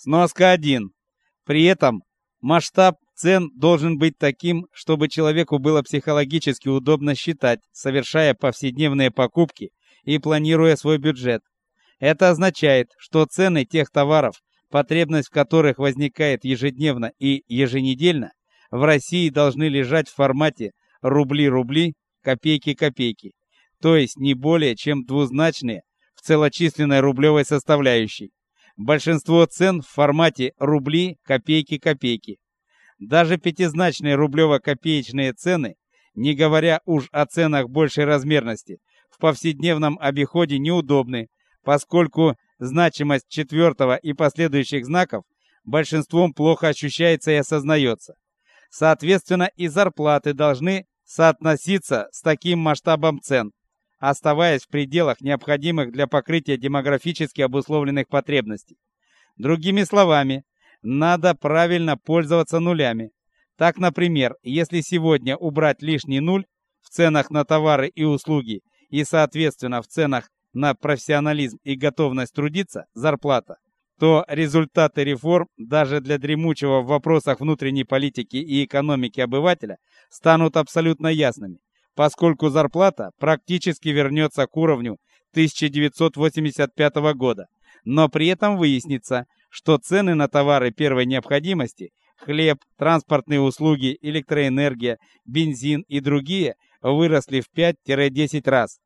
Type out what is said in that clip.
Сноска 1. При этом масштаб цен должен быть таким, чтобы человеку было психологически удобно считать, совершая повседневные покупки и планируя свой бюджет. Это означает, что цены тех товаров, потребность в которых возникает ежедневно и еженедельно, в России должны лежать в формате рубли-рубли, копейки-копейки, то есть не более чем двузначные в целочисленной рублевой составляющей. Большинство цен в формате рубли, копейки, копейки. Даже пятизначные рублево-копеечные цены, не говоря уж о ценах большей размерности, в повседневном обиходе неудобны, поскольку значимость четвертого и последующих знаков большинством плохо ощущается и осознается. Соответственно, и зарплаты должны соотноситься с таким масштабом цен, оставаясь в пределах необходимых для покрытия демографически обусловленных потребностей. Другими словами, надо правильно пользоваться нулями. Так, например, если сегодня убрать лишний нуль в ценах на товары и услуги и, соответственно, в ценах на профессионализм и готовность трудиться, зарплата, то результаты реформ даже для дремучего в вопросах внутренней политики и экономики обывателя станут абсолютно ясными поскольку зарплата практически вернется к уровню 1985 года. Но при этом выяснится, что цены на товары первой необходимости хлеб, транспортные услуги, электроэнергия, бензин и другие выросли в 5-10 раз.